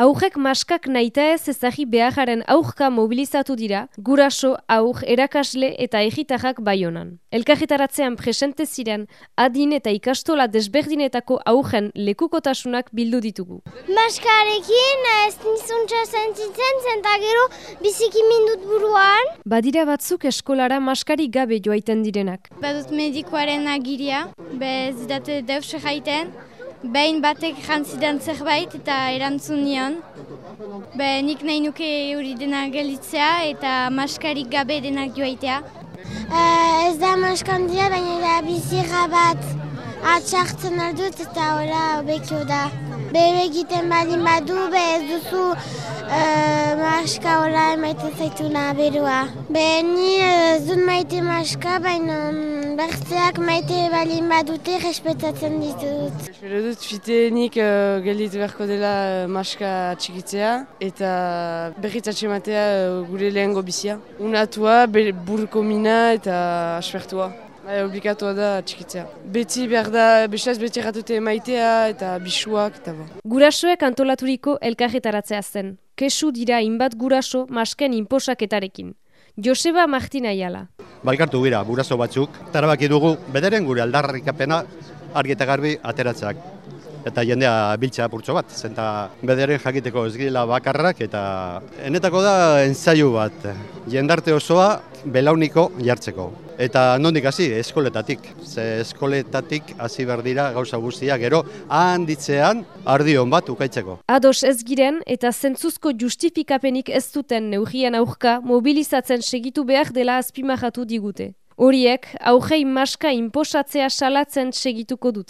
Aurrek maskak naita ez ezagi beharren aurka mobilizatu dira, guraso, aur, erakasle eta egitajak baionan. Elkajetaratzean presente ziren, adin eta ikastola desberdinetako aurren lekukotasunak bildu ditugu. Maskarekin ez nizuntza sentitzen zenta gero biziki mindut buruan. Badira batzuk eskolara maskari gabe joaiten direnak. Badut medikoaren agiria, bez date deus jaiten, Behin batek jantzidan zerbait eta erantzun nion. Be, nik nahi nuke hori dena gelitzea eta maskarik gabe denak joaitea. Uh, ez da maskandia, baina da bizirra bat atxartzen aldut eta hola obekio da. Bebe egiten badin badu, be ez duzu uh, maska hola emaiten zaituna berua. Be, ni dut maite maska, baina bertzeak maite balin badute respetatzen ditut. Espero dut fiteenik uh, gelditu beharko dela uh, maska txikitzea eta berriz atxematea uh, gure lehengo bizia. Unatua, burko mina eta aspertua. Bai, obligatua da txikitzea. Beti behar da, bestaz beti erratute maitea eta bisuak eta bo. Gurasoek antolaturiko elkarretaratzea zen. Kesu dira inbat guraso masken inposaketarekin. Joseba Martina Iala. Balkartu gira, burazo batzuk, tarabaki dugu, bederen gure aldarrikapena argi eta garbi ateratzeak. Eta jendea biltzea purtso bat, zenta bederen jakiteko ez bakarrak, eta enetako da entzaiu bat, jendarte osoa belauniko jartzeko. Eta nondik hasi eskoletatik. Ze eskoletatik hasi behar dira gauza guztia gero handitzean ardion bat ukaitzeko. Ados ez giren eta zentzuzko justifikapenik ez duten neugien aurka mobilizatzen segitu behar dela azpimahatu digute. Horiek, aurrei maska inposatzea salatzen segituko dute.